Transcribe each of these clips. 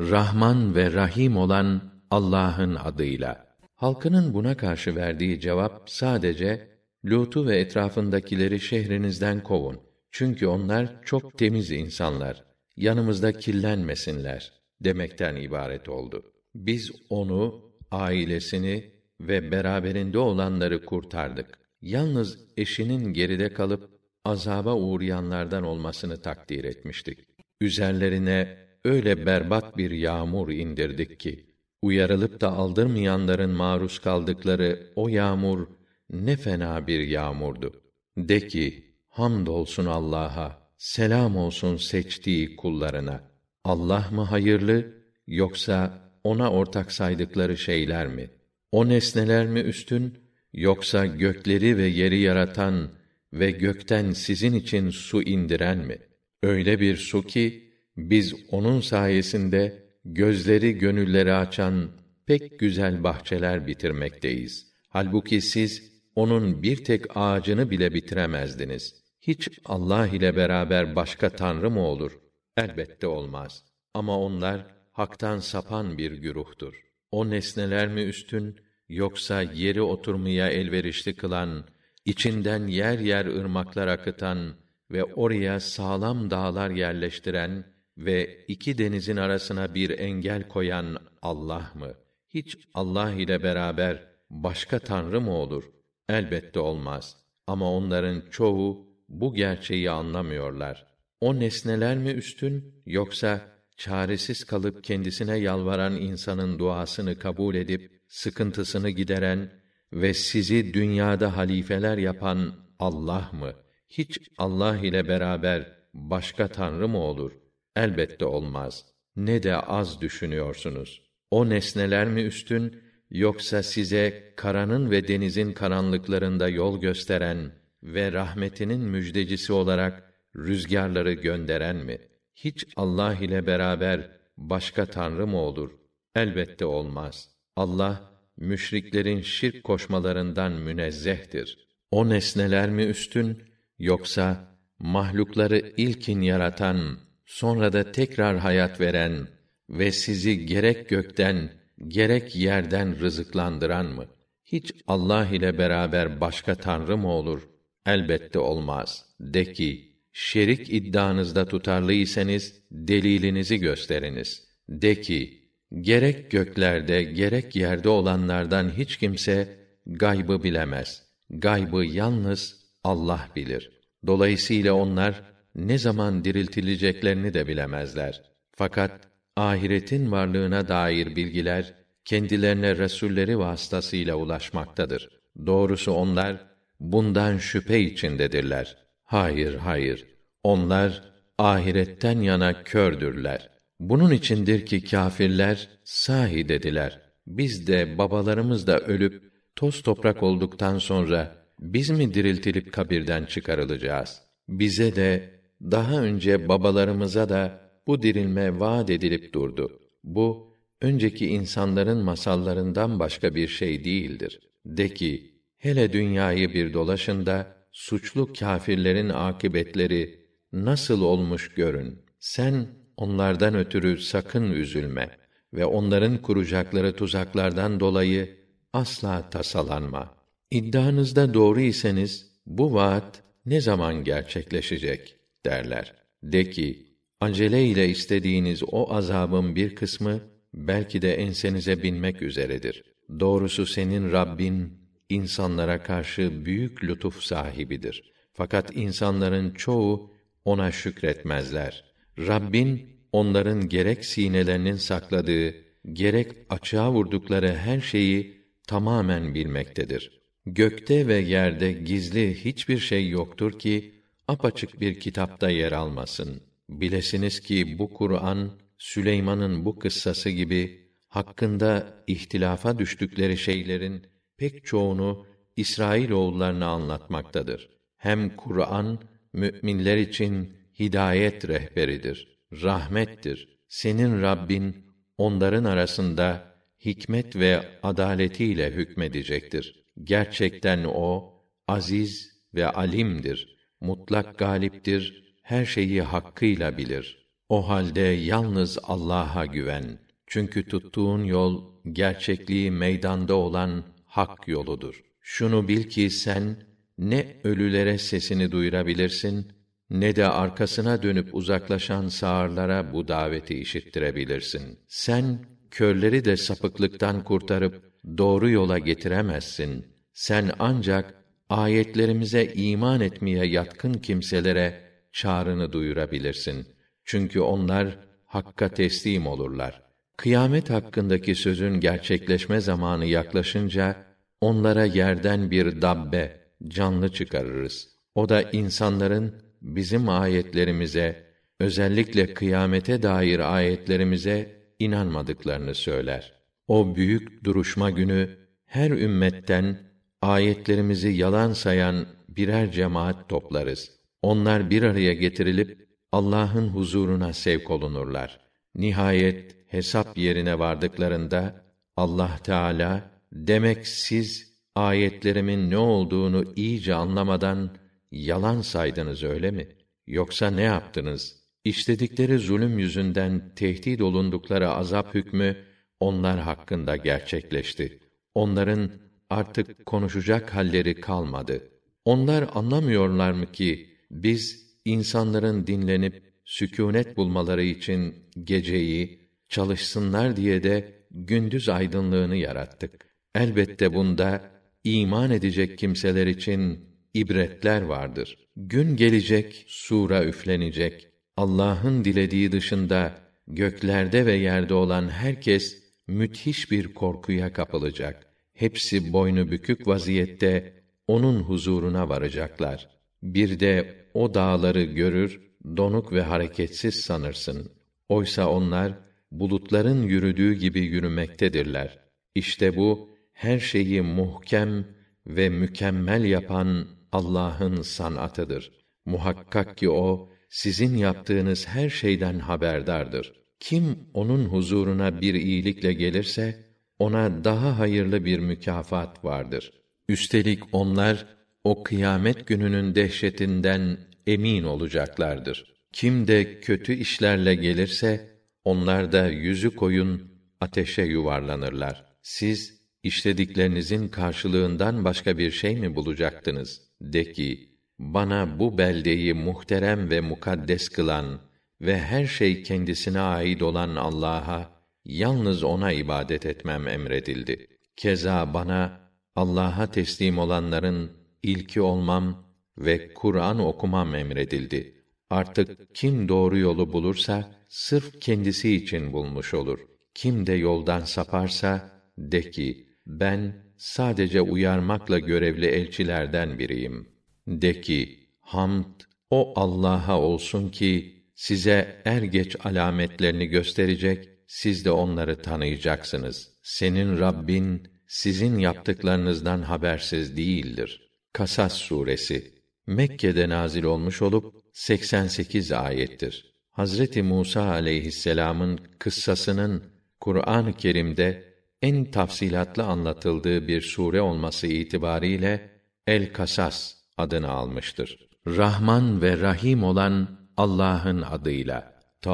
Rahman ve Rahim olan Allah'ın adıyla. Halkının buna karşı verdiği cevap sadece Lut'u ve etrafındakileri şehrinizden kovun. Çünkü onlar çok temiz insanlar. Yanımızda kirlenmesinler demekten ibaret oldu. Biz onu, ailesini ve beraberinde olanları kurtardık. Yalnız eşinin geride kalıp azaba uğrayanlardan olmasını takdir etmiştik. Üzerlerine öyle berbat bir yağmur indirdik ki uyarılıp da aldırmayanların maruz kaldıkları o yağmur ne fena bir yağmurdu. De ki, hamdolsun Allah'a, selam olsun seçtiği kullarına. Allah mı hayırlı, yoksa ona ortak saydıkları şeyler mi? O nesneler mi üstün, yoksa gökleri ve yeri yaratan ve gökten sizin için su indiren mi? Öyle bir su ki, biz onun sayesinde gözleri gönülleri açan pek güzel bahçeler bitirmekteyiz. Halbuki siz onun bir tek ağacını bile bitiremezdiniz. Hiç Allah ile beraber başka tanrı mı olur? Elbette olmaz. Ama onlar haktan sapan bir güruhtur. O nesneler mi üstün yoksa yeri oturmaya elverişli kılan, içinden yer yer ırmaklar akıtan ve oraya sağlam dağlar yerleştiren ve iki denizin arasına bir engel koyan Allah mı? Hiç Allah ile beraber başka tanrı mı olur? Elbette olmaz. Ama onların çoğu bu gerçeği anlamıyorlar. O nesneler mi üstün yoksa çaresiz kalıp kendisine yalvaran insanın duasını kabul edip sıkıntısını gideren ve sizi dünyada halifeler yapan Allah mı? Hiç Allah ile beraber başka tanrı mı olur? Elbette olmaz. Ne de az düşünüyorsunuz. O nesneler mi üstün yoksa size karanın ve denizin karanlıklarında yol gösteren ve rahmetinin müjdecisi olarak rüzgarları gönderen mi? Hiç Allah ile beraber başka tanrı mı olur? Elbette olmaz. Allah müşriklerin şirk koşmalarından münezzehtir. O nesneler mi üstün yoksa mahlukları ilkin yaratan, sonra da tekrar hayat veren ve sizi gerek gökten gerek yerden rızıklandıran mı? Hiç Allah ile beraber başka tanrı mı olur? Elbette olmaz. De ki, şerik iddianızda tutarlıysanız delilinizi gösteriniz. De ki, gerek göklerde gerek yerde olanlardan hiç kimse gaybı bilemez. Gaybı yalnız Allah bilir. Dolayısıyla onlar ne zaman diriltileceklerini de bilemezler. Fakat ahiretin varlığına dair bilgiler kendilerine resulleri vasıtasıyla ulaşmaktadır. Doğrusu onlar bundan şüphe içindedirler. Hayır, hayır. Onlar ahiretten yana kördürler. Bunun içindir ki kâfirler sahi dediler. Biz de babalarımız da ölüp toz toprak olduktan sonra biz mi diriltilip kabirden çıkarılacağız? Bize de daha önce babalarımıza da bu dirilme vaad edilip durdu. Bu önceki insanların masallarından başka bir şey değildir. De ki, hele dünyayı bir dolaşın da suçlu kâfirlerin akibetleri nasıl olmuş görün. Sen onlardan ötürü sakın üzülme ve onların kuracakları tuzaklardan dolayı asla tasalanma. İddianızda doğru iseniz bu vaat ne zaman gerçekleşecek derler. De ki, acele ile istediğiniz o azabın bir kısmı belki de ensenize binmek üzeredir. Doğrusu senin Rabbin insanlara karşı büyük lütuf sahibidir. Fakat insanların çoğu ona şükretmezler. Rabbin onların gerek sinelerinin sakladığı, gerek açığa vurdukları her şeyi tamamen bilmektedir. Gökte ve yerde gizli hiçbir şey yoktur ki apaçık bir kitapta yer almasın. Bilesiniz ki bu Kur'an Süleyman'ın bu kıssası gibi hakkında ihtilafa düştükleri şeylerin pek çoğunu İsrail oğullarına anlatmaktadır. Hem Kur'an müminler için hidayet rehberidir, rahmettir. Senin Rabbin onların arasında hikmet ve adaletiyle hükmedecektir. Gerçekten o aziz ve alimdir. Mutlak galiptir. Her şeyi hakkıyla bilir. O halde yalnız Allah'a güven. Çünkü tuttuğun yol gerçekliği meydanda olan hak yoludur. Şunu bil ki sen ne ölülere sesini duyurabilirsin ne de arkasına dönüp uzaklaşan sağırlara bu daveti işittirebilirsin. Sen körleri de sapıklıktan kurtarıp doğru yola getiremezsin. Sen ancak ayetlerimize iman etmeye yatkın kimselere çağrını duyurabilirsin. Çünkü onlar hakka teslim olurlar. Kıyamet hakkındaki sözün gerçekleşme zamanı yaklaşınca onlara yerden bir dabbe, canlı çıkarırız. O da insanların bizim ayetlerimize, özellikle kıyamete dair ayetlerimize inanmadıklarını söyler. O büyük duruşma günü her ümmetten ayetlerimizi yalan sayan birer cemaat toplarız. Onlar bir araya getirilip Allah'ın huzuruna sevk olunurlar. Nihayet hesap yerine vardıklarında Allah Teala demek siz ayetlerimin ne olduğunu iyice anlamadan yalan saydınız öyle mi? Yoksa ne yaptınız? İşledikleri zulüm yüzünden tehdit olundukları azap hükmü onlar hakkında gerçekleşti. Onların artık konuşacak halleri kalmadı. Onlar anlamıyorlar mı ki biz insanların dinlenip sükûnet bulmaları için geceyi çalışsınlar diye de gündüz aydınlığını yarattık. Elbette bunda iman edecek kimseler için ibretler vardır. Gün gelecek, sura üflenecek. Allah'ın dilediği dışında göklerde ve yerde olan herkes müthiş bir korkuya kapılacak. Hepsi boynu bükük vaziyette onun huzuruna varacaklar. Bir de o dağları görür, donuk ve hareketsiz sanırsın. Oysa onlar bulutların yürüdüğü gibi yürümektedirler. İşte bu her şeyi muhkem ve mükemmel yapan Allah'ın sanatıdır. Muhakkak ki o sizin yaptığınız her şeyden haberdardır. Kim onun huzuruna bir iyilikle gelirse ona daha hayırlı bir mükafat vardır. Üstelik onlar o kıyamet gününün dehşetinden emin olacaklardır. Kim de kötü işlerle gelirse onlar da yüzü koyun ateşe yuvarlanırlar. Siz işlediklerinizin karşılığından başka bir şey mi bulacaktınız? De ki, bana bu beldeyi muhterem ve mukaddes kılan ve her şey kendisine ait olan Allah'a yalnız ona ibadet etmem emredildi. Keza bana Allah'a teslim olanların ilki olmam ve Kur'an okumam emredildi. Artık kim doğru yolu bulursa sırf kendisi için bulmuş olur. Kim de yoldan saparsa de ki ben sadece uyarmakla görevli elçilerden biriyim. De ki, hamd o Allah'a olsun ki size er geç alametlerini gösterecek, siz de onları tanıyacaksınız. Senin Rabbin sizin yaptıklarınızdan habersiz değildir. Kasas suresi Mekke'de nazil olmuş olup 88 ayettir. Hazreti Musa aleyhisselam'ın kıssasının Kur'an-ı Kerim'de en tafsilatlı anlatıldığı bir sure olması itibariyle El Kasas adını almıştır. Rahman ve Rahim olan Allah'ın adıyla. Ta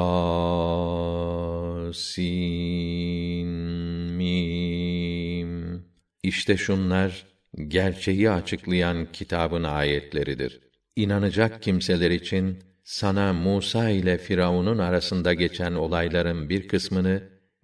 sin. İşte şunlar gerçeği açıklayan kitabın ayetleridir. İnanacak kimseler için sana Musa ile Firavun'un arasında geçen olayların bir kısmını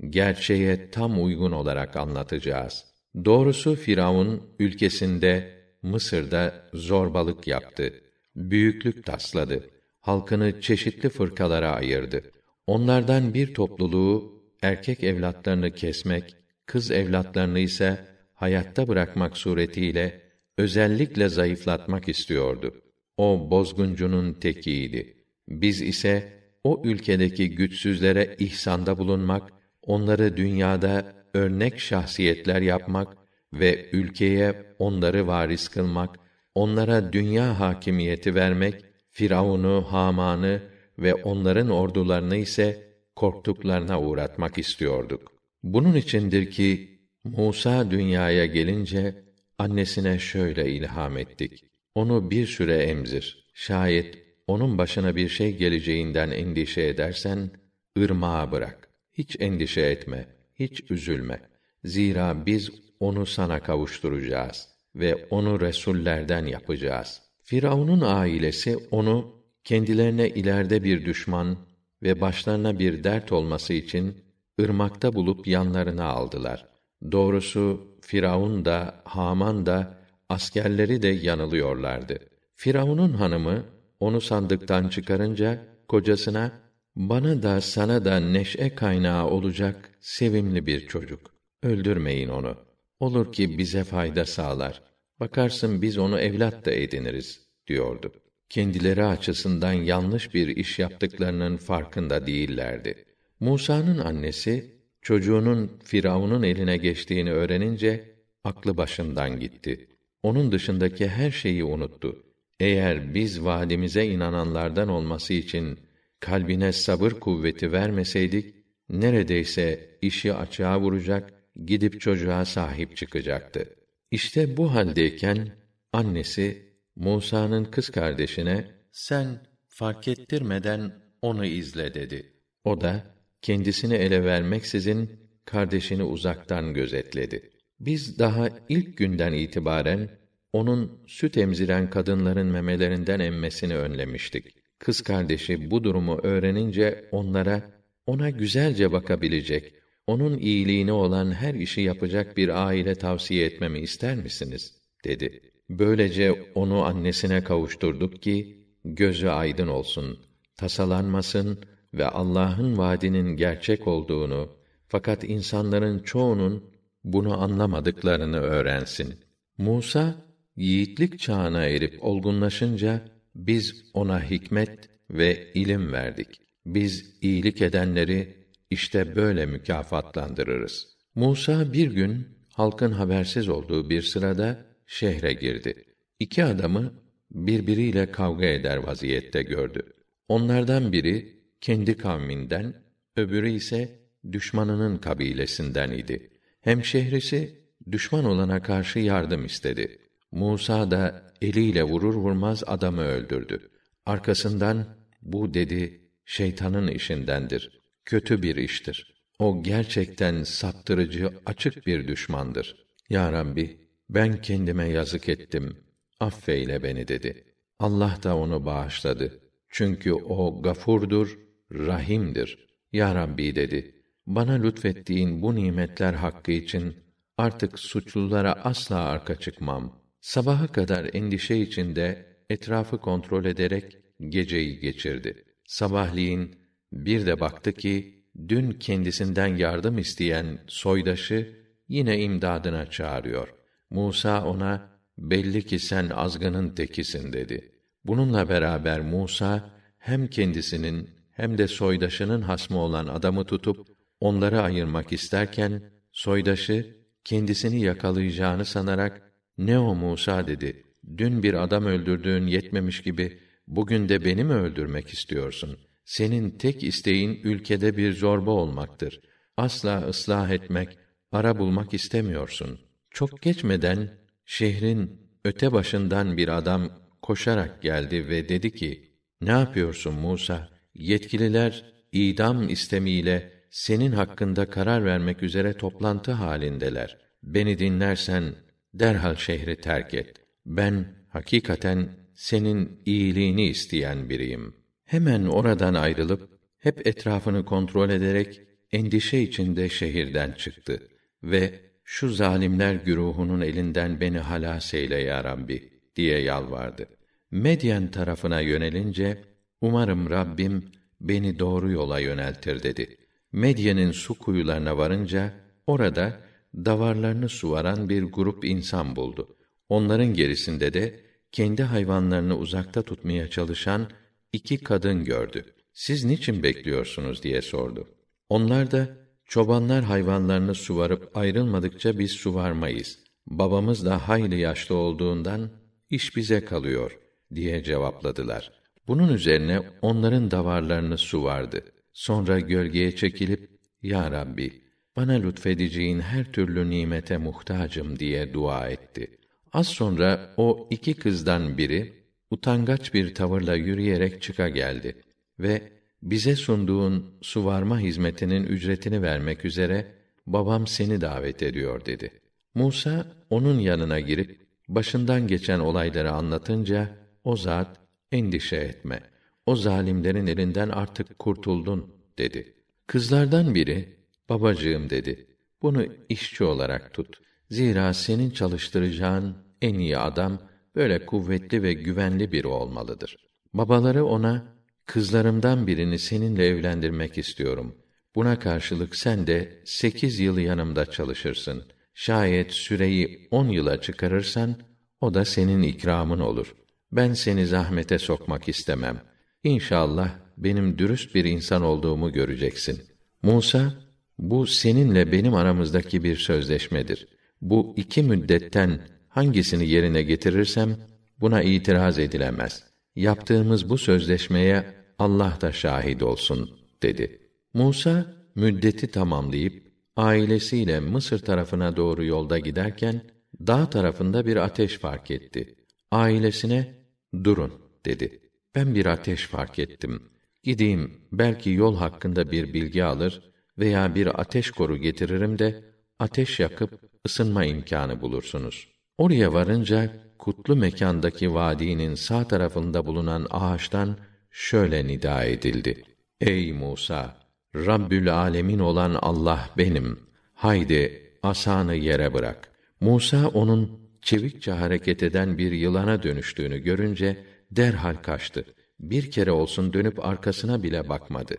gerçeğe tam uygun olarak anlatacağız. Doğrusu Firavun ülkesinde Mısır'da zorbalık yaptı. Büyüklük tasladı. Halkını çeşitli fırkalara ayırdı. Onlardan bir topluluğu erkek evlatlarını kesmek, kız evlatlarını ise hayatta bırakmak suretiyle özellikle zayıflatmak istiyordu. O bozguncunun tekiydi. Biz ise o ülkedeki güçsüzlere ihsanda bulunmak onları dünyada örnek şahsiyetler yapmak ve ülkeye onları varis kılmak, onlara dünya hakimiyeti vermek, Firavun'u, Haman'ı ve onların ordularını ise korktuklarına uğratmak istiyorduk. Bunun içindir ki Musa dünyaya gelince annesine şöyle ilham ettik. Onu bir süre emzir. Şayet onun başına bir şey geleceğinden endişe edersen, ırmağa bırak. Hiç endişe etme, hiç üzülme. Zira biz onu sana kavuşturacağız ve onu resullerden yapacağız. Firavun'un ailesi onu kendilerine ileride bir düşman ve başlarına bir dert olması için ırmakta bulup yanlarına aldılar. Doğrusu Firavun da Haman da askerleri de yanılıyorlardı. Firavun'un hanımı onu sandıktan çıkarınca kocasına bana da sana da neşe kaynağı olacak sevimli bir çocuk. Öldürmeyin onu. Olur ki bize fayda sağlar. Bakarsın biz onu evlat da ediniriz diyordu. Kendileri açısından yanlış bir iş yaptıklarının farkında değillerdi. Musa'nın annesi çocuğunun Firavun'un eline geçtiğini öğrenince aklı başından gitti. Onun dışındaki her şeyi unuttu. Eğer biz vaadimize inananlardan olması için kalbine sabır kuvveti vermeseydik neredeyse işi açığa vuracak, gidip çocuğa sahip çıkacaktı. İşte bu haldeyken annesi Musa'nın kız kardeşine sen fark ettirmeden onu izle dedi. O da kendisini ele vermeksizin kardeşini uzaktan gözetledi. Biz daha ilk günden itibaren onun süt emziren kadınların memelerinden emmesini önlemiştik. Kız kardeşi bu durumu öğrenince onlara ona güzelce bakabilecek, onun iyiliğine olan her işi yapacak bir aile tavsiye etmemi ister misiniz? dedi. Böylece onu annesine kavuşturduk ki gözü aydın olsun, tasalanmasın ve Allah'ın vaadinin gerçek olduğunu fakat insanların çoğunun bunu anlamadıklarını öğrensin. Musa yiğitlik çağına erip olgunlaşınca biz ona hikmet ve ilim verdik. Biz iyilik edenleri işte böyle mükafatlandırırız. Musa bir gün halkın habersiz olduğu bir sırada şehre girdi. İki adamı birbiriyle kavga eder vaziyette gördü. Onlardan biri kendi kavminden, öbürü ise düşmanının kabilesinden idi. Hemşehrisi düşman olana karşı yardım istedi. Musa da eliyle vurur vurmaz adamı öldürdü. Arkasından bu dedi şeytanın işindendir. Kötü bir iştir. O gerçekten saptırıcı, açık bir düşmandır. Ya Rabbi, ben kendime yazık ettim. Affeyle beni dedi. Allah da onu bağışladı. Çünkü o gafurdur, rahimdir. Ya Rabbi dedi. Bana lütfettiğin bu nimetler hakkı için artık suçlulara asla arka çıkmam. Sabaha kadar endişe içinde etrafı kontrol ederek geceyi geçirdi. Sabahleyin bir de baktı ki dün kendisinden yardım isteyen soydaşı yine imdadına çağırıyor. Musa ona belli ki sen azgının tekisin dedi. Bununla beraber Musa hem kendisinin hem de soydaşının hasmı olan adamı tutup onları ayırmak isterken soydaşı kendisini yakalayacağını sanarak ne o Musa dedi. Dün bir adam öldürdüğün yetmemiş gibi bugün de beni mi öldürmek istiyorsun? Senin tek isteğin ülkede bir zorba olmaktır. Asla ıslah etmek, ara bulmak istemiyorsun. Çok geçmeden şehrin öte başından bir adam koşarak geldi ve dedi ki: Ne yapıyorsun Musa? Yetkililer idam istemiyle senin hakkında karar vermek üzere toplantı halindeler. Beni dinlersen derhal şehri terk et. Ben hakikaten senin iyiliğini isteyen biriyim. Hemen oradan ayrılıp hep etrafını kontrol ederek endişe içinde şehirden çıktı ve şu zalimler güruhunun elinden beni halas eyle ya Rabbi diye yalvardı. Medyen tarafına yönelince umarım Rabbim beni doğru yola yöneltir dedi. Medyen'in su kuyularına varınca orada davarlarını suvaran bir grup insan buldu. Onların gerisinde de kendi hayvanlarını uzakta tutmaya çalışan iki kadın gördü. Siz niçin bekliyorsunuz diye sordu. Onlar da çobanlar hayvanlarını suvarıp ayrılmadıkça biz suvarmayız. Babamız da hayli yaşlı olduğundan iş bize kalıyor diye cevapladılar. Bunun üzerine onların davarlarını suvardı. Sonra gölgeye çekilip Ya Rabbi bana lütfedeceğin her türlü nimete muhtacım diye dua etti. Az sonra o iki kızdan biri utangaç bir tavırla yürüyerek çıka geldi ve bize sunduğun suvarma hizmetinin ücretini vermek üzere babam seni davet ediyor dedi. Musa onun yanına girip başından geçen olayları anlatınca o zat endişe etme. O zalimlerin elinden artık kurtuldun dedi. Kızlardan biri babacığım dedi. Bunu işçi olarak tut. Zira senin çalıştıracağın en iyi adam böyle kuvvetli ve güvenli biri olmalıdır. Babaları ona kızlarımdan birini seninle evlendirmek istiyorum. Buna karşılık sen de sekiz yıl yanımda çalışırsın. Şayet süreyi on yıla çıkarırsan, o da senin ikramın olur. Ben seni zahmete sokmak istemem. İnşallah benim dürüst bir insan olduğumu göreceksin. Musa, bu seninle benim aramızdaki bir sözleşmedir. Bu iki müddetten hangisini yerine getirirsem, buna itiraz edilemez. Yaptığımız bu sözleşmeye Allah da şahit olsun, dedi. Musa, müddeti tamamlayıp, ailesiyle Mısır tarafına doğru yolda giderken, dağ tarafında bir ateş fark etti. Ailesine, durun, dedi. Ben bir ateş fark ettim. Gideyim, belki yol hakkında bir bilgi alır veya bir ateş koru getiririm de, ateş yakıp, ısınma imkanı bulursunuz. Oraya varınca, kutlu mekandaki vadinin sağ tarafında bulunan ağaçtan, şöyle nida edildi. Ey Musa! Rabbül alemin olan Allah benim. Haydi asanı yere bırak. Musa onun çevikçe hareket eden bir yılana dönüştüğünü görünce derhal kaçtı. Bir kere olsun dönüp arkasına bile bakmadı.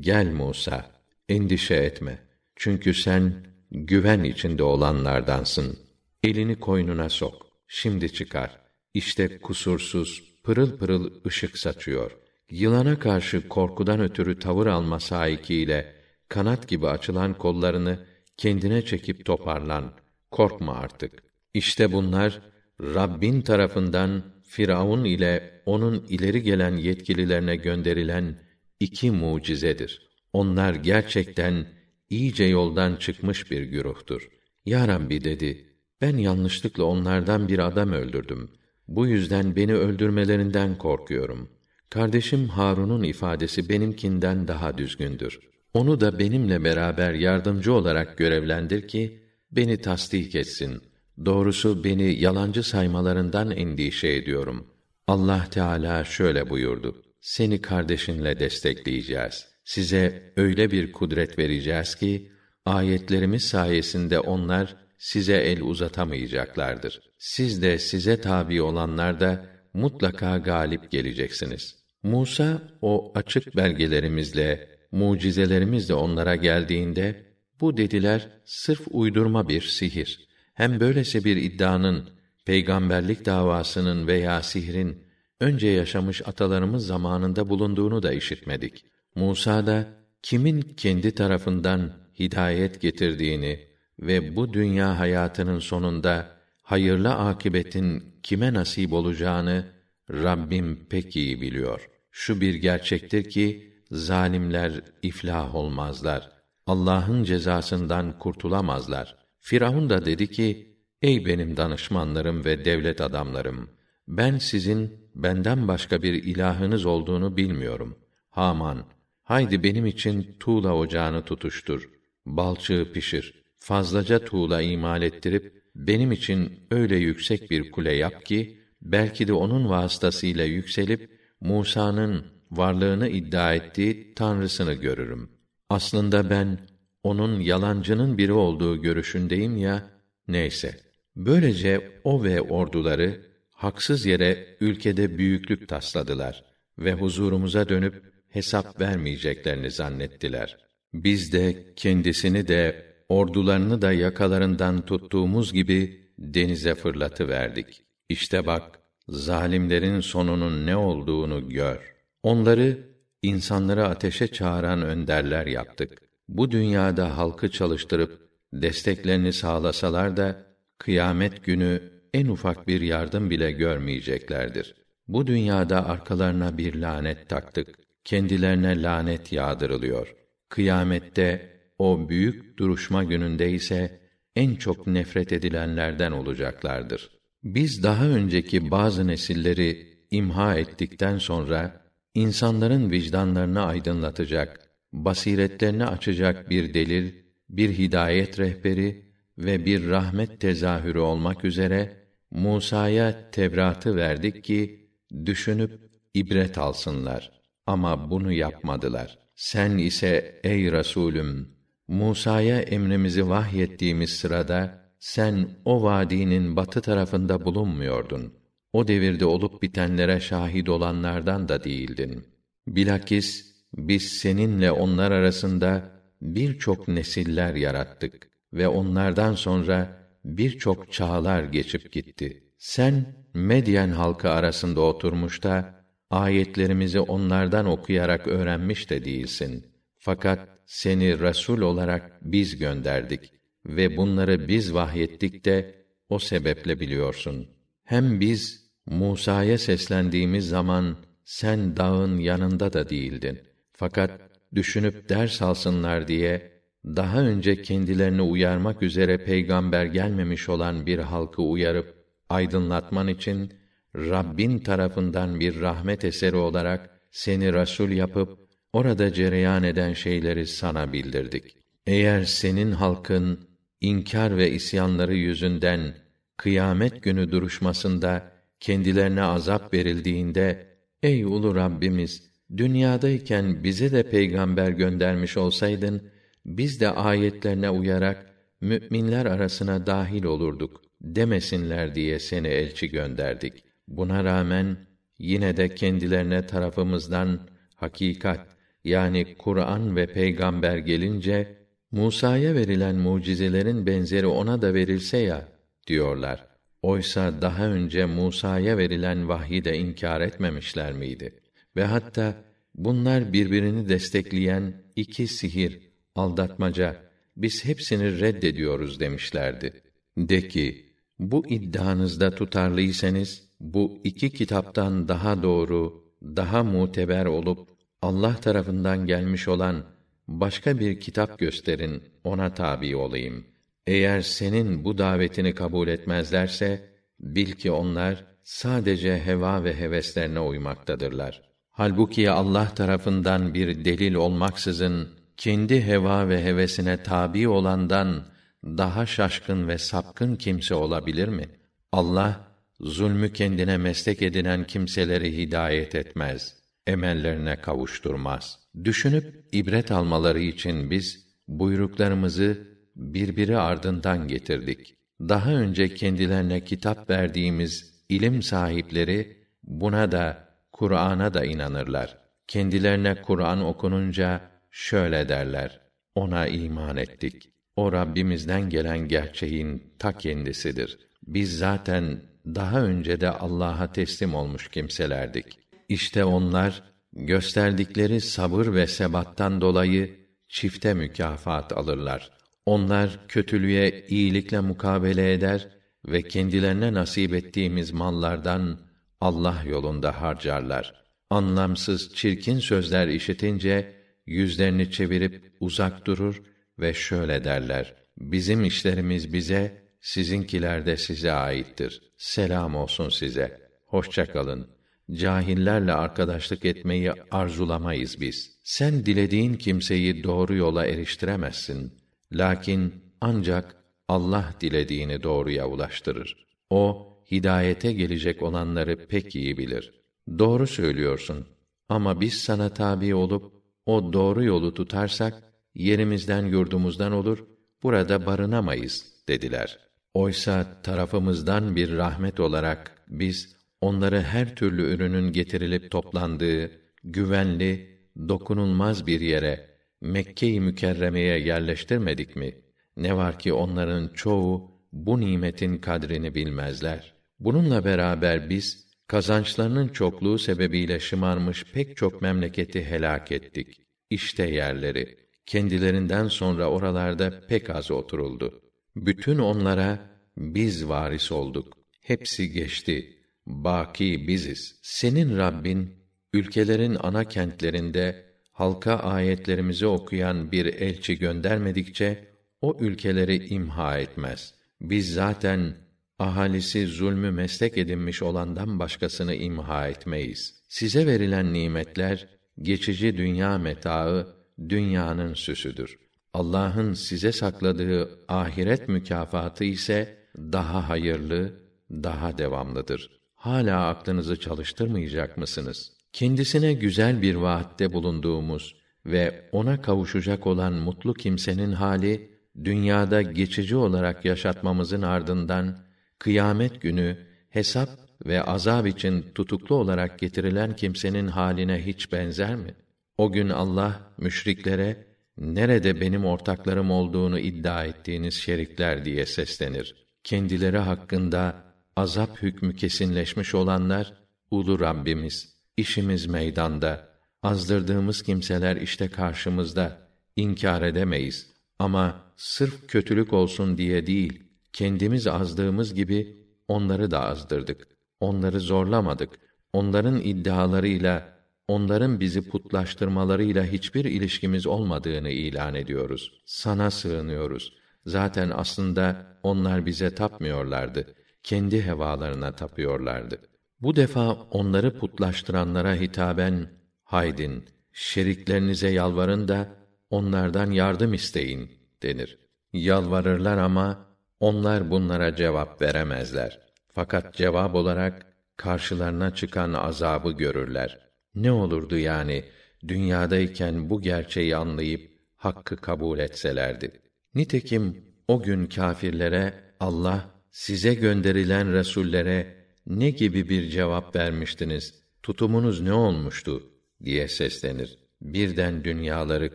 Gel Musa, endişe etme. Çünkü sen güven içinde olanlardansın. Elini koynuna sok. Şimdi çıkar. İşte kusursuz, pırıl pırıl ışık saçıyor. Yılana karşı korkudan ötürü tavır alma sahikiyle kanat gibi açılan kollarını kendine çekip toparlan. Korkma artık. İşte bunlar Rabbin tarafından Firavun ile onun ileri gelen yetkililerine gönderilen iki mucizedir. Onlar gerçekten iyice yoldan çıkmış bir güruhtur. Ya Rabbi dedi, ben yanlışlıkla onlardan bir adam öldürdüm. Bu yüzden beni öldürmelerinden korkuyorum. Kardeşim Harun'un ifadesi benimkinden daha düzgündür. Onu da benimle beraber yardımcı olarak görevlendir ki beni tasdik etsin. Doğrusu beni yalancı saymalarından endişe ediyorum. Allah Teala şöyle buyurdu: Seni kardeşinle destekleyeceğiz. Size öyle bir kudret vereceğiz ki ayetlerimiz sayesinde onlar size el uzatamayacaklardır. Siz de size tabi olanlar da mutlaka galip geleceksiniz. Musa o açık belgelerimizle, mucizelerimizle onlara geldiğinde bu dediler sırf uydurma bir sihir. Hem böylesi bir iddianın peygamberlik davasının veya sihrin önce yaşamış atalarımız zamanında bulunduğunu da işitmedik. Musa da kimin kendi tarafından hidayet getirdiğini ve bu dünya hayatının sonunda hayırlı akibetin kime nasip olacağını Rabbim pek iyi biliyor. Şu bir gerçektir ki zalimler iflah olmazlar. Allah'ın cezasından kurtulamazlar. Firavun da dedi ki: Ey benim danışmanlarım ve devlet adamlarım, ben sizin benden başka bir ilahınız olduğunu bilmiyorum. Haman, haydi benim için tuğla ocağını tutuştur, balçığı pişir, fazlaca tuğla imal ettirip benim için öyle yüksek bir kule yap ki belki de onun vasıtasıyla yükselip Musa'nın varlığını iddia ettiği tanrısını görürüm. Aslında ben onun yalancının biri olduğu görüşündeyim ya, neyse. Böylece o ve orduları haksız yere ülkede büyüklük tasladılar ve huzurumuza dönüp hesap vermeyeceklerini zannettiler. Biz de kendisini de ordularını da yakalarından tuttuğumuz gibi denize fırlatı verdik. İşte bak, zalimlerin sonunun ne olduğunu gör. Onları insanları ateşe çağıran önderler yaptık. Bu dünyada halkı çalıştırıp desteklerini sağlasalar da kıyamet günü en ufak bir yardım bile görmeyeceklerdir. Bu dünyada arkalarına bir lanet taktık. Kendilerine lanet yağdırılıyor. Kıyamette o büyük duruşma gününde ise en çok nefret edilenlerden olacaklardır. Biz daha önceki bazı nesilleri imha ettikten sonra insanların vicdanlarını aydınlatacak, basiretlerini açacak bir delil, bir hidayet rehberi ve bir rahmet tezahürü olmak üzere Musa'ya Tevrat'ı verdik ki düşünüp ibret alsınlar. Ama bunu yapmadılar. Sen ise ey Resulüm Musa'ya emrimizi vahyettiğimiz sırada sen o vadinin batı tarafında bulunmuyordun. O devirde olup bitenlere şahit olanlardan da değildin. Bilakis biz seninle onlar arasında birçok nesiller yarattık ve onlardan sonra birçok çağlar geçip gitti. Sen Medyen halkı arasında oturmuş da ayetlerimizi onlardan okuyarak öğrenmiş de değilsin. Fakat seni resul olarak biz gönderdik ve bunları biz vahyettik de o sebeple biliyorsun. Hem biz Musa'ya seslendiğimiz zaman sen dağın yanında da değildin. Fakat düşünüp ders alsınlar diye daha önce kendilerini uyarmak üzere peygamber gelmemiş olan bir halkı uyarıp aydınlatman için Rabbin tarafından bir rahmet eseri olarak seni rasul yapıp orada cereyan eden şeyleri sana bildirdik. Eğer senin halkın inkar ve isyanları yüzünden kıyamet günü duruşmasında kendilerine azap verildiğinde ey ulu Rabbimiz dünyadayken bize de peygamber göndermiş olsaydın biz de ayetlerine uyarak müminler arasına dahil olurduk demesinler diye seni elçi gönderdik. Buna rağmen yine de kendilerine tarafımızdan hakikat yani Kur'an ve peygamber gelince Musa'ya verilen mucizelerin benzeri ona da verilse ya diyorlar. Oysa daha önce Musa'ya verilen vahyi de inkar etmemişler miydi? Ve hatta bunlar birbirini destekleyen iki sihir, aldatmaca, biz hepsini reddediyoruz demişlerdi. De ki, bu iddianızda tutarlıysanız, bu iki kitaptan daha doğru, daha muteber olup, Allah tarafından gelmiş olan başka bir kitap gösterin, ona tabi olayım. Eğer senin bu davetini kabul etmezlerse, bil ki onlar sadece heva ve heveslerine uymaktadırlar. Halbuki Allah tarafından bir delil olmaksızın kendi heva ve hevesine tabi olandan daha şaşkın ve sapkın kimse olabilir mi? Allah zulmü kendine meslek edinen kimseleri hidayet etmez, emellerine kavuşturmaz. Düşünüp ibret almaları için biz buyruklarımızı birbiri ardından getirdik. Daha önce kendilerine kitap verdiğimiz ilim sahipleri buna da Kur'an'a da inanırlar. Kendilerine Kur'an okununca şöyle derler: Ona iman ettik. O Rabbimizden gelen gerçeğin ta kendisidir. Biz zaten daha önce de Allah'a teslim olmuş kimselerdik. İşte onlar gösterdikleri sabır ve sebattan dolayı çifte mükafat alırlar. Onlar kötülüğe iyilikle mukabele eder ve kendilerine nasip ettiğimiz mallardan Allah yolunda harcarlar. Anlamsız, çirkin sözler işitince yüzlerini çevirip uzak durur ve şöyle derler: Bizim işlerimiz bize, sizinkiler de size aittir. Selam olsun size. Hoşça kalın. Cahillerle arkadaşlık etmeyi arzulamayız biz. Sen dilediğin kimseyi doğru yola eriştiremezsin. Lakin ancak Allah dilediğini doğruya ulaştırır. O hidayete gelecek olanları pek iyi bilir. Doğru söylüyorsun. Ama biz sana tabi olup o doğru yolu tutarsak yerimizden yurdumuzdan olur, burada barınamayız dediler. Oysa tarafımızdan bir rahmet olarak biz onları her türlü ürünün getirilip toplandığı güvenli, dokunulmaz bir yere Mekke-i Mükerreme'ye yerleştirmedik mi? Ne var ki onların çoğu bu nimetin kadrini bilmezler. Bununla beraber biz kazançlarının çokluğu sebebiyle şımarmış pek çok memleketi helak ettik. İşte yerleri. Kendilerinden sonra oralarda pek az oturuldu. Bütün onlara biz varis olduk. Hepsi geçti. Baki biziz. Senin Rabbin ülkelerin ana kentlerinde halka ayetlerimizi okuyan bir elçi göndermedikçe o ülkeleri imha etmez. Biz zaten ahalisi zulmü meslek edinmiş olandan başkasını imha etmeyiz. Size verilen nimetler geçici dünya metaı, dünyanın süsüdür. Allah'ın size sakladığı ahiret mükafatı ise daha hayırlı, daha devamlıdır. Hala aklınızı çalıştırmayacak mısınız? Kendisine güzel bir vaatte bulunduğumuz ve ona kavuşacak olan mutlu kimsenin hali dünyada geçici olarak yaşatmamızın ardından kıyamet günü hesap ve azab için tutuklu olarak getirilen kimsenin haline hiç benzer mi? O gün Allah müşriklere nerede benim ortaklarım olduğunu iddia ettiğiniz şerikler diye seslenir. Kendileri hakkında azap hükmü kesinleşmiş olanlar ulu Rabbimiz işimiz meydanda. Azdırdığımız kimseler işte karşımızda. İnkar edemeyiz. Ama sırf kötülük olsun diye değil kendimiz azdığımız gibi onları da azdırdık. Onları zorlamadık. Onların iddialarıyla onların bizi putlaştırmalarıyla hiçbir ilişkimiz olmadığını ilan ediyoruz. Sana sığınıyoruz. Zaten aslında onlar bize tapmıyorlardı kendi hevalarına tapıyorlardı bu defa onları putlaştıranlara hitaben haydin şeriklerinize yalvarın da onlardan yardım isteyin denir. Yalvarırlar ama onlar bunlara cevap veremezler. Fakat cevap olarak karşılarına çıkan azabı görürler. Ne olurdu yani dünyadayken bu gerçeği anlayıp hakkı kabul etselerdi. Nitekim o gün kâfirlere Allah size gönderilen resullere ne gibi bir cevap vermiştiniz? Tutumunuz ne olmuştu? diye seslenir. Birden dünyaları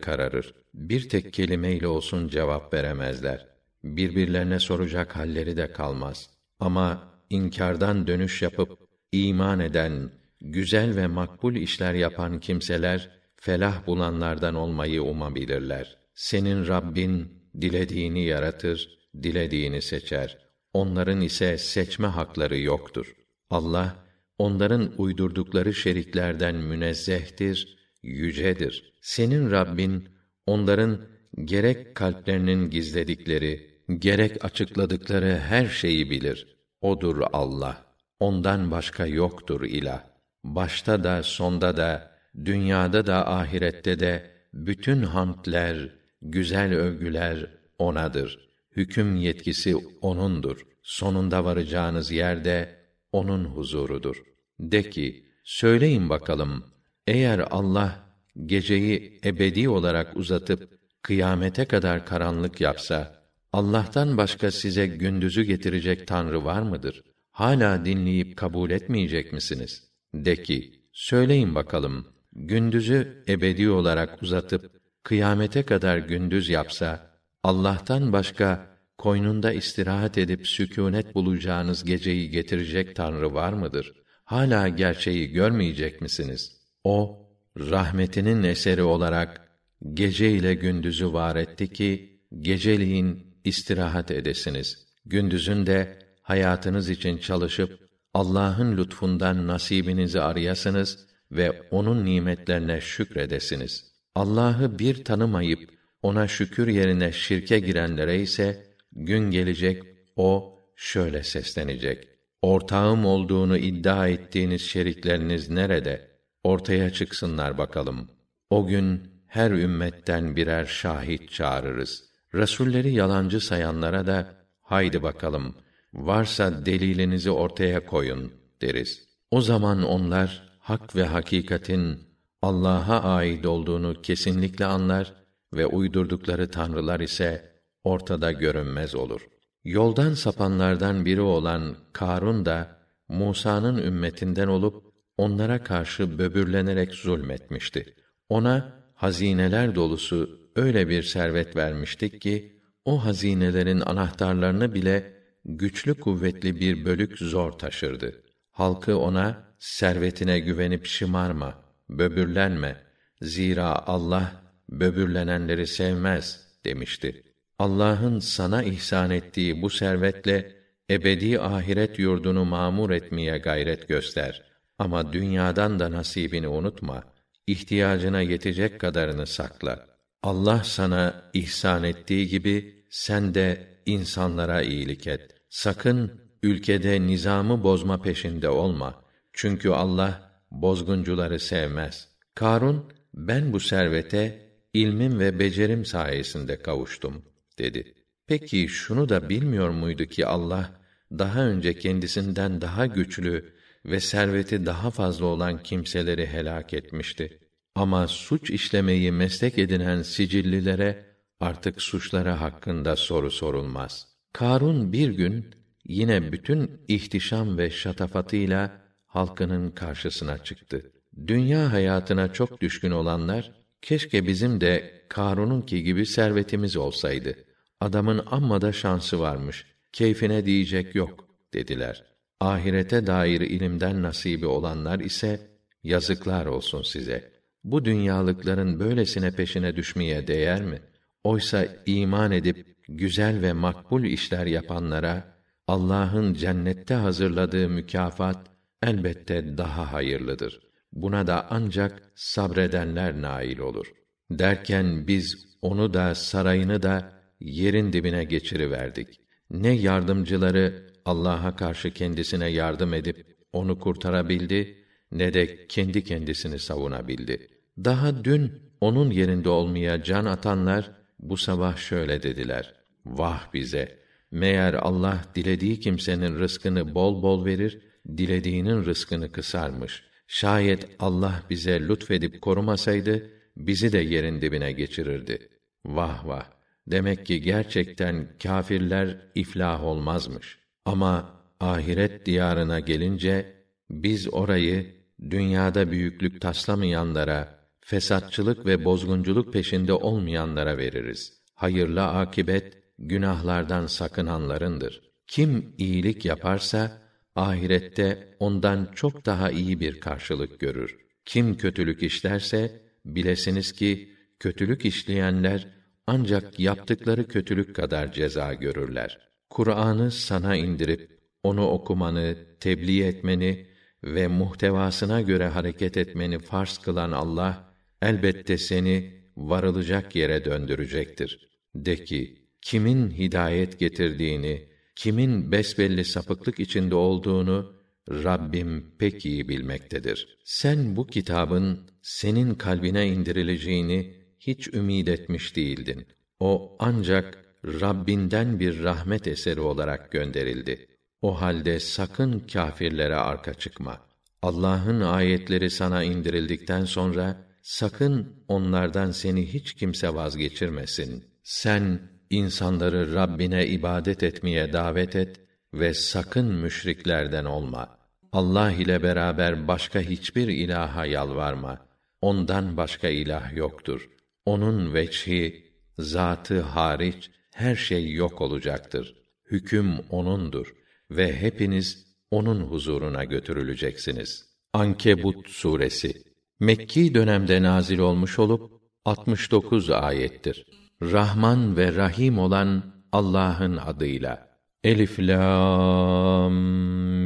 kararır. Bir tek kelimeyle olsun cevap veremezler. Birbirlerine soracak halleri de kalmaz. Ama inkardan dönüş yapıp iman eden, güzel ve makbul işler yapan kimseler felah bulanlardan olmayı umabilirler. Senin Rabbin dilediğini yaratır, dilediğini seçer. Onların ise seçme hakları yoktur. Allah onların uydurdukları şeriklerden münezzehtir, yücedir. Senin Rabbin onların gerek kalplerinin gizledikleri, gerek açıkladıkları her şeyi bilir. Odur Allah. Ondan başka yoktur ilah. Başta da sonda da dünyada da ahirette de bütün hamdler, güzel övgüler onadır. Hüküm yetkisi onundur. Sonunda varacağınız yerde onun huzurudur. De ki, söyleyin bakalım, eğer Allah geceyi ebedi olarak uzatıp kıyamete kadar karanlık yapsa, Allah'tan başka size gündüzü getirecek Tanrı var mıdır? Hala dinleyip kabul etmeyecek misiniz? De ki, söyleyin bakalım, gündüzü ebedi olarak uzatıp kıyamete kadar gündüz yapsa, Allah'tan başka koynunda istirahat edip sükûnet bulacağınız geceyi getirecek Tanrı var mıdır? Hala gerçeği görmeyecek misiniz? O, rahmetinin eseri olarak gece ile gündüzü var etti ki, geceliğin istirahat edesiniz. Gündüzün de hayatınız için çalışıp, Allah'ın lütfundan nasibinizi arayasınız ve onun nimetlerine şükredesiniz. Allah'ı bir tanımayıp, ona şükür yerine şirke girenlere ise, Gün gelecek o şöyle seslenecek. Ortağım olduğunu iddia ettiğiniz şerikleriniz nerede? Ortaya çıksınlar bakalım. O gün her ümmetten birer şahit çağırırız. Resulleri yalancı sayanlara da haydi bakalım varsa delilinizi ortaya koyun deriz. O zaman onlar hak ve hakikatin Allah'a ait olduğunu kesinlikle anlar ve uydurdukları tanrılar ise ortada görünmez olur. Yoldan sapanlardan biri olan Karun da Musa'nın ümmetinden olup onlara karşı böbürlenerek zulmetmişti. Ona hazineler dolusu öyle bir servet vermiştik ki o hazinelerin anahtarlarını bile güçlü kuvvetli bir bölük zor taşırdı. Halkı ona servetine güvenip şımarma, böbürlenme. Zira Allah böbürlenenleri sevmez demişti. Allah'ın sana ihsan ettiği bu servetle ebedi ahiret yurdunu mamur etmeye gayret göster. Ama dünyadan da nasibini unutma. İhtiyacına yetecek kadarını sakla. Allah sana ihsan ettiği gibi sen de insanlara iyilik et. Sakın ülkede nizamı bozma peşinde olma. Çünkü Allah bozguncuları sevmez. Karun, ben bu servete ilmim ve becerim sayesinde kavuştum dedi. Peki şunu da bilmiyor muydu ki Allah daha önce kendisinden daha güçlü ve serveti daha fazla olan kimseleri helak etmişti. Ama suç işlemeyi meslek edinen sicillilere artık suçları hakkında soru sorulmaz. Karun bir gün yine bütün ihtişam ve şatafatıyla halkının karşısına çıktı. Dünya hayatına çok düşkün olanlar keşke bizim de Karun'unki gibi servetimiz olsaydı. Adamın amma da şansı varmış. Keyfine diyecek yok dediler. Ahirete dair ilimden nasibi olanlar ise yazıklar olsun size. Bu dünyalıkların böylesine peşine düşmeye değer mi? Oysa iman edip güzel ve makbul işler yapanlara Allah'ın cennette hazırladığı mükafat elbette daha hayırlıdır. Buna da ancak sabredenler nail olur. Derken biz onu da sarayını da yerin dibine geçiriverdik. Ne yardımcıları Allah'a karşı kendisine yardım edip onu kurtarabildi ne de kendi kendisini savunabildi. Daha dün onun yerinde olmaya can atanlar bu sabah şöyle dediler: Vah bize! Meğer Allah dilediği kimsenin rızkını bol bol verir, dilediğinin rızkını kısarmış. Şayet Allah bize lütfedip korumasaydı bizi de yerin dibine geçirirdi. Vah vah! Demek ki gerçekten kâfirler iflah olmazmış. Ama ahiret diyarına gelince biz orayı dünyada büyüklük taslamayanlara, fesatçılık ve bozgunculuk peşinde olmayanlara veririz. Hayırlı akibet günahlardan sakınanlarındır. Kim iyilik yaparsa ahirette ondan çok daha iyi bir karşılık görür. Kim kötülük işlerse bilesiniz ki kötülük işleyenler ancak yaptıkları kötülük kadar ceza görürler. Kur'an'ı sana indirip onu okumanı, tebliğ etmeni ve muhtevasına göre hareket etmeni farz kılan Allah elbette seni varılacak yere döndürecektir. De ki, kimin hidayet getirdiğini, kimin besbelli sapıklık içinde olduğunu Rabbim pek iyi bilmektedir. Sen bu kitabın senin kalbine indirileceğini hiç ümid etmiş değildin. O ancak Rabbinden bir rahmet eseri olarak gönderildi. O halde sakın kâfirlere arka çıkma. Allah'ın ayetleri sana indirildikten sonra sakın onlardan seni hiç kimse vazgeçirmesin. Sen insanları Rabbine ibadet etmeye davet et ve sakın müşriklerden olma. Allah ile beraber başka hiçbir ilaha yalvarma. Ondan başka ilah yoktur. Onun veçhi, zatı hariç her şey yok olacaktır. Hüküm onundur ve hepiniz onun huzuruna götürüleceksiniz. Ankebut suresi Mekki dönemde nazil olmuş olup 69 ayettir. Rahman ve Rahim olan Allah'ın adıyla. Elif lam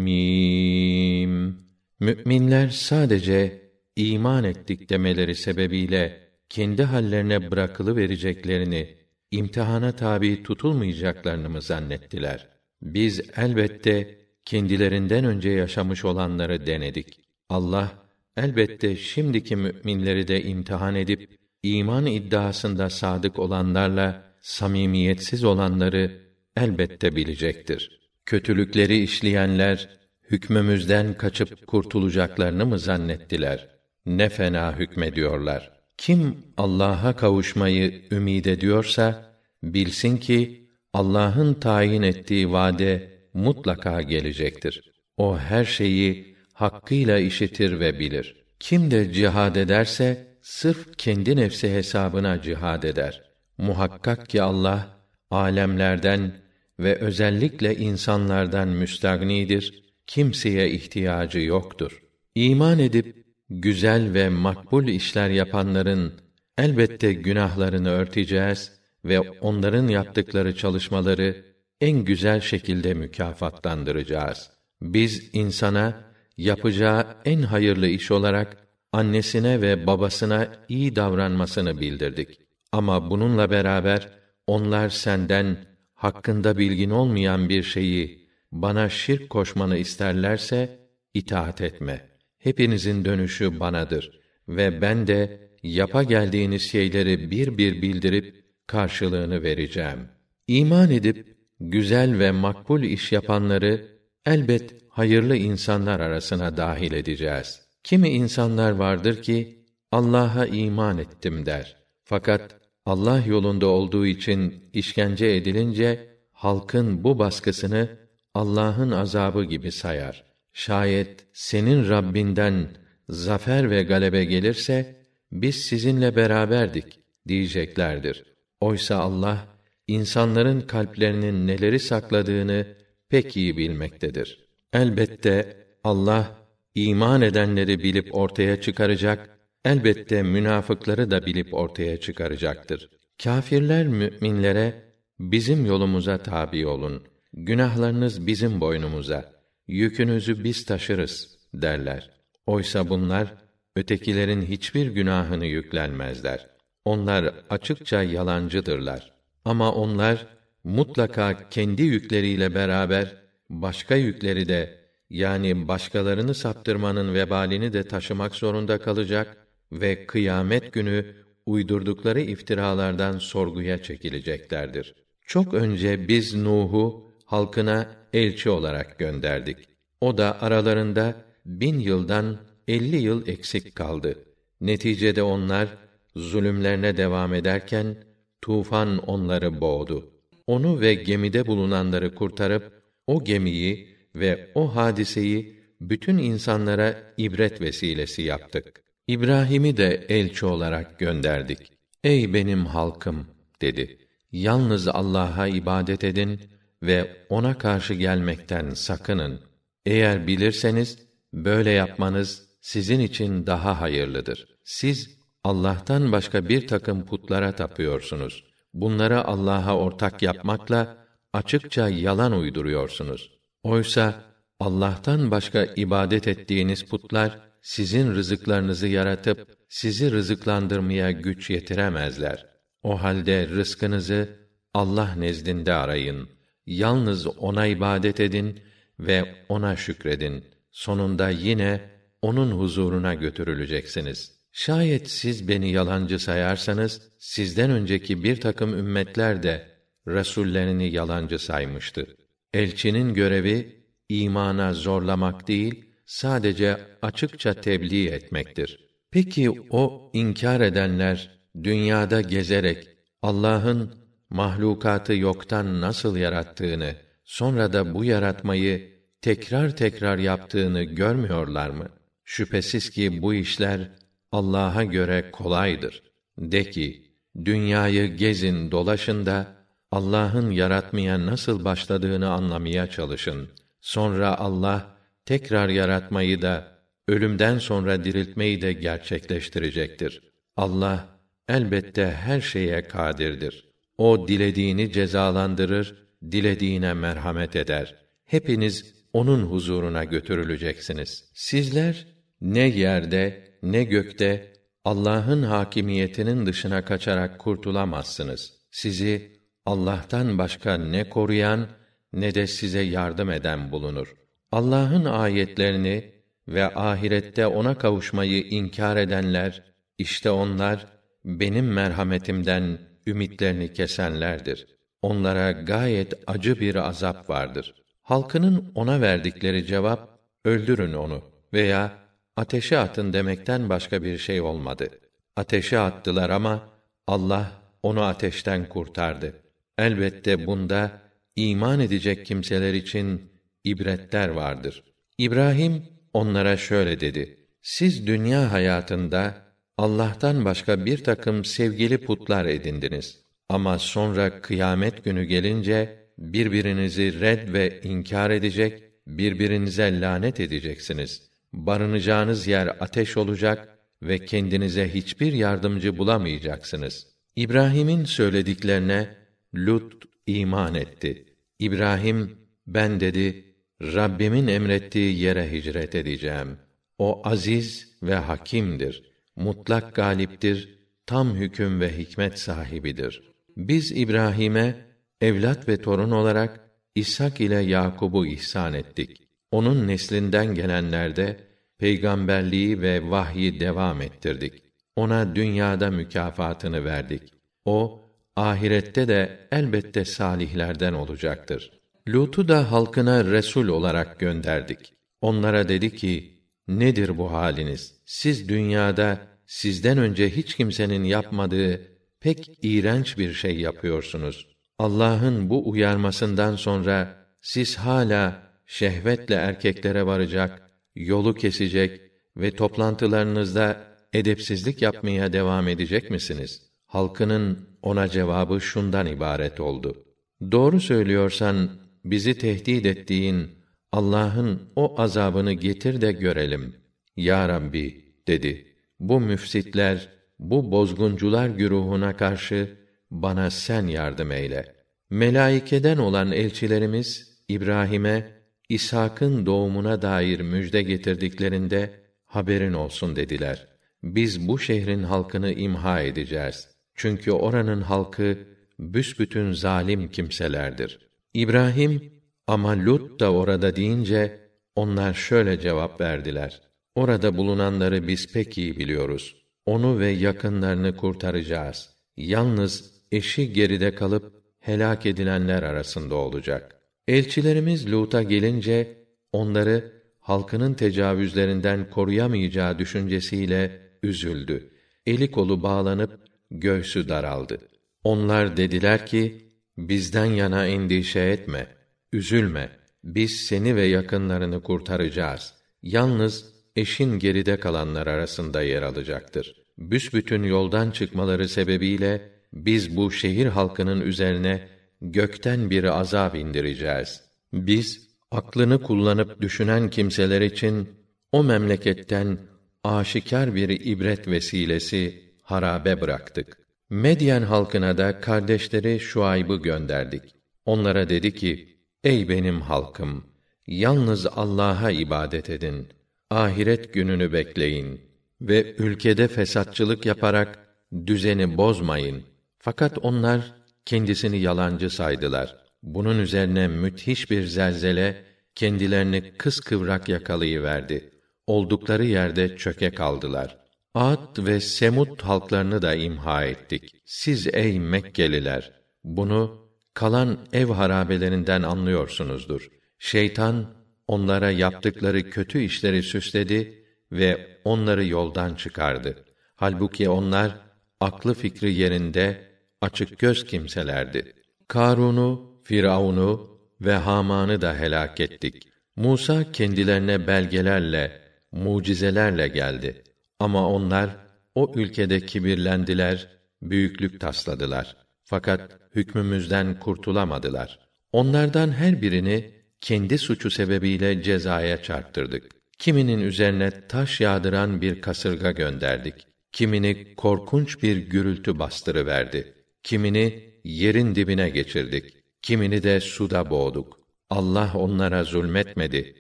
mim. Müminler sadece iman ettik demeleri sebebiyle kendi hallerine bırakılı vereceklerini, imtihana tabi tutulmayacaklarını mı zannettiler? Biz elbette kendilerinden önce yaşamış olanları denedik. Allah elbette şimdiki müminleri de imtihan edip iman iddiasında sadık olanlarla samimiyetsiz olanları elbette bilecektir. Kötülükleri işleyenler hükmümüzden kaçıp kurtulacaklarını mı zannettiler? Ne fena hükmediyorlar. Kim Allah'a kavuşmayı ümid ediyorsa bilsin ki Allah'ın tayin ettiği vade mutlaka gelecektir. O her şeyi hakkıyla işitir ve bilir. Kim de cihad ederse sırf kendi nefsi hesabına cihad eder. Muhakkak ki Allah alemlerden ve özellikle insanlardan müstagnidir. Kimseye ihtiyacı yoktur. İman edip güzel ve makbul işler yapanların elbette günahlarını örteceğiz ve onların yaptıkları çalışmaları en güzel şekilde mükafatlandıracağız. Biz insana yapacağı en hayırlı iş olarak annesine ve babasına iyi davranmasını bildirdik. Ama bununla beraber onlar senden hakkında bilgin olmayan bir şeyi bana şirk koşmanı isterlerse itaat etme. Hepinizin dönüşü banadır ve ben de yapa geldiğiniz şeyleri bir bir bildirip karşılığını vereceğim. İman edip güzel ve makbul iş yapanları elbet hayırlı insanlar arasına dahil edeceğiz. Kimi insanlar vardır ki Allah'a iman ettim der. Fakat Allah yolunda olduğu için işkence edilince halkın bu baskısını Allah'ın azabı gibi sayar. Şayet senin Rabbinden zafer ve galebe gelirse biz sizinle beraberdik diyeceklerdir. Oysa Allah insanların kalplerinin neleri sakladığını pek iyi bilmektedir. Elbette Allah iman edenleri bilip ortaya çıkaracak, elbette münafıkları da bilip ortaya çıkaracaktır. Kâfirler müminlere bizim yolumuza tabi olun. Günahlarınız bizim boynumuza. Yükünüzü biz taşırız derler. Oysa bunlar ötekilerin hiçbir günahını yüklenmezler. Onlar açıkça yalancıdırlar. Ama onlar mutlaka kendi yükleriyle beraber başka yükleri de yani başkalarını saptırmanın vebalini de taşımak zorunda kalacak ve kıyamet günü uydurdukları iftiralardan sorguya çekileceklerdir. Çok önce biz Nuh'u halkına elçi olarak gönderdik. O da aralarında bin yıldan elli yıl eksik kaldı. Neticede onlar zulümlerine devam ederken tufan onları boğdu. Onu ve gemide bulunanları kurtarıp o gemiyi ve o hadiseyi bütün insanlara ibret vesilesi yaptık. İbrahim'i de elçi olarak gönderdik. Ey benim halkım dedi. Yalnız Allah'a ibadet edin ve ona karşı gelmekten sakının. Eğer bilirseniz böyle yapmanız sizin için daha hayırlıdır. Siz Allah'tan başka bir takım putlara tapıyorsunuz. Bunları Allah'a ortak yapmakla açıkça yalan uyduruyorsunuz. Oysa Allah'tan başka ibadet ettiğiniz putlar sizin rızıklarınızı yaratıp sizi rızıklandırmaya güç yetiremezler. O halde rızkınızı Allah nezdinde arayın. Yalnız ona ibadet edin ve ona şükredin. Sonunda yine onun huzuruna götürüleceksiniz. Şayet siz beni yalancı sayarsanız, sizden önceki bir takım ümmetler de rasullerini yalancı saymıştı. Elçinin görevi imana zorlamak değil, sadece açıkça tebliğ etmektir. Peki o inkar edenler dünyada gezerek Allah'ın mahlukatı yoktan nasıl yarattığını, sonra da bu yaratmayı tekrar tekrar yaptığını görmüyorlar mı? Şüphesiz ki bu işler Allah'a göre kolaydır. De ki, dünyayı gezin, dolaşın da Allah'ın yaratmaya nasıl başladığını anlamaya çalışın. Sonra Allah tekrar yaratmayı da ölümden sonra diriltmeyi de gerçekleştirecektir. Allah elbette her şeye kadirdir. O dilediğini cezalandırır, dilediğine merhamet eder. Hepiniz onun huzuruna götürüleceksiniz. Sizler ne yerde ne gökte Allah'ın hakimiyetinin dışına kaçarak kurtulamazsınız. Sizi Allah'tan başka ne koruyan ne de size yardım eden bulunur. Allah'ın ayetlerini ve ahirette ona kavuşmayı inkar edenler işte onlar benim merhametimden ümitlerini kesenlerdir. Onlara gayet acı bir azap vardır. Halkının ona verdikleri cevap öldürün onu veya ateşe atın demekten başka bir şey olmadı. Ateşe attılar ama Allah onu ateşten kurtardı. Elbette bunda iman edecek kimseler için ibretler vardır. İbrahim onlara şöyle dedi: Siz dünya hayatında Allah'tan başka bir takım sevgili putlar edindiniz. Ama sonra kıyamet günü gelince birbirinizi red ve inkar edecek, birbirinize lanet edeceksiniz. Barınacağınız yer ateş olacak ve kendinize hiçbir yardımcı bulamayacaksınız. İbrahim'in söylediklerine Lut iman etti. İbrahim ben dedi Rabbimin emrettiği yere hicret edeceğim. O aziz ve hakimdir. Mutlak galiptir, tam hüküm ve hikmet sahibidir. Biz İbrahim'e evlat ve torun olarak İshak ile Yakub'u ihsan ettik. Onun neslinden gelenlerde peygamberliği ve vahyi devam ettirdik. Ona dünyada mükafatını verdik. O ahirette de elbette salihlerden olacaktır. Lut'u da halkına resul olarak gönderdik. Onlara dedi ki: Nedir bu haliniz? Siz dünyada sizden önce hiç kimsenin yapmadığı pek iğrenç bir şey yapıyorsunuz. Allah'ın bu uyarmasından sonra siz hala şehvetle erkeklere varacak, yolu kesecek ve toplantılarınızda edepsizlik yapmaya devam edecek misiniz? Halkının ona cevabı şundan ibaret oldu. Doğru söylüyorsan bizi tehdit ettiğin Allah'ın o azabını getir de görelim. Ya Rabbi dedi. Bu müfsitler, bu bozguncular güruhuna karşı bana sen yardım eyle. Melaikeden olan elçilerimiz İbrahim'e İshak'ın doğumuna dair müjde getirdiklerinde haberin olsun dediler. Biz bu şehrin halkını imha edeceğiz. Çünkü oranın halkı büsbütün zalim kimselerdir. İbrahim ama Lut da orada deyince onlar şöyle cevap verdiler. Orada bulunanları biz pek iyi biliyoruz. Onu ve yakınlarını kurtaracağız. Yalnız eşi geride kalıp helak edilenler arasında olacak. Elçilerimiz Lut'a gelince onları halkının tecavüzlerinden koruyamayacağı düşüncesiyle üzüldü. Eli kolu bağlanıp göğsü daraldı. Onlar dediler ki: Bizden yana endişe etme, üzülme. Biz seni ve yakınlarını kurtaracağız. Yalnız eşin geride kalanlar arasında yer alacaktır. Büsbütün yoldan çıkmaları sebebiyle biz bu şehir halkının üzerine gökten bir azap indireceğiz. Biz aklını kullanıp düşünen kimseler için o memleketten aşikar bir ibret vesilesi harabe bıraktık. Medyen halkına da kardeşleri Şuayb'ı gönderdik. Onlara dedi ki: Ey benim halkım, yalnız Allah'a ibadet edin. Ahiret gününü bekleyin ve ülkede fesatçılık yaparak düzeni bozmayın. Fakat onlar kendisini yalancı saydılar. Bunun üzerine müthiş bir zelzele kendilerini kıskıvrak yakalayıverdi. Oldukları yerde çöke kaldılar. Ad ve Semud halklarını da imha ettik. Siz ey Mekkeliler, bunu kalan ev harabelerinden anlıyorsunuzdur. Şeytan onlara yaptıkları kötü işleri süsledi ve onları yoldan çıkardı. Halbuki onlar aklı fikri yerinde açık göz kimselerdi. Karun'u, Firavun'u ve Haman'ı da helak ettik. Musa kendilerine belgelerle, mucizelerle geldi. Ama onlar o ülkede kibirlendiler, büyüklük tasladılar. Fakat hükmümüzden kurtulamadılar. Onlardan her birini kendi suçu sebebiyle cezaya çarptırdık. Kiminin üzerine taş yağdıran bir kasırga gönderdik. Kimini korkunç bir gürültü bastırıverdi. Kimini yerin dibine geçirdik. Kimini de suda boğduk. Allah onlara zulmetmedi.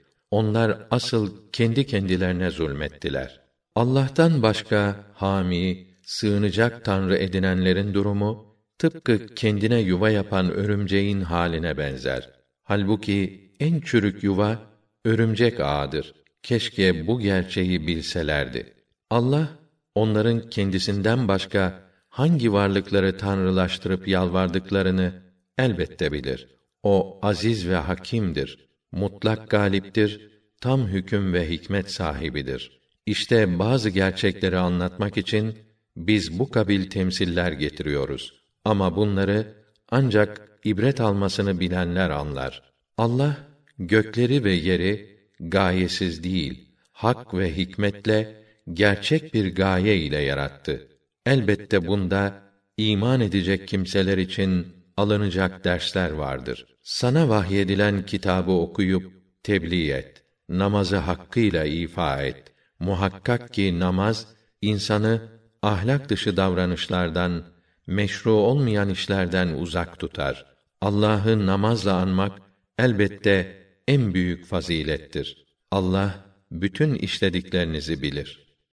Onlar asıl kendi kendilerine zulmettiler. Allah'tan başka hami, sığınacak tanrı edinenlerin durumu tıpkı kendine yuva yapan örümceğin haline benzer. Halbuki en çürük yuva örümcek ağıdır. Keşke bu gerçeği bilselerdi. Allah onların kendisinden başka hangi varlıkları tanrılaştırıp yalvardıklarını elbette bilir. O aziz ve hakimdir. Mutlak galiptir. Tam hüküm ve hikmet sahibidir. İşte bazı gerçekleri anlatmak için biz bu kabil temsiller getiriyoruz. Ama bunları ancak ibret almasını bilenler anlar. Allah gökleri ve yeri gayesiz değil, hak ve hikmetle gerçek bir gaye ile yarattı. Elbette bunda iman edecek kimseler için alınacak dersler vardır. Sana vahyedilen kitabı okuyup tebliğ et. Namazı hakkıyla ifa et. Muhakkak ki namaz insanı ahlak dışı davranışlardan, meşru olmayan işlerden uzak tutar. Allah'ı namazla anmak elbette en büyük fazilettir. Allah bütün işlediklerinizi bilir.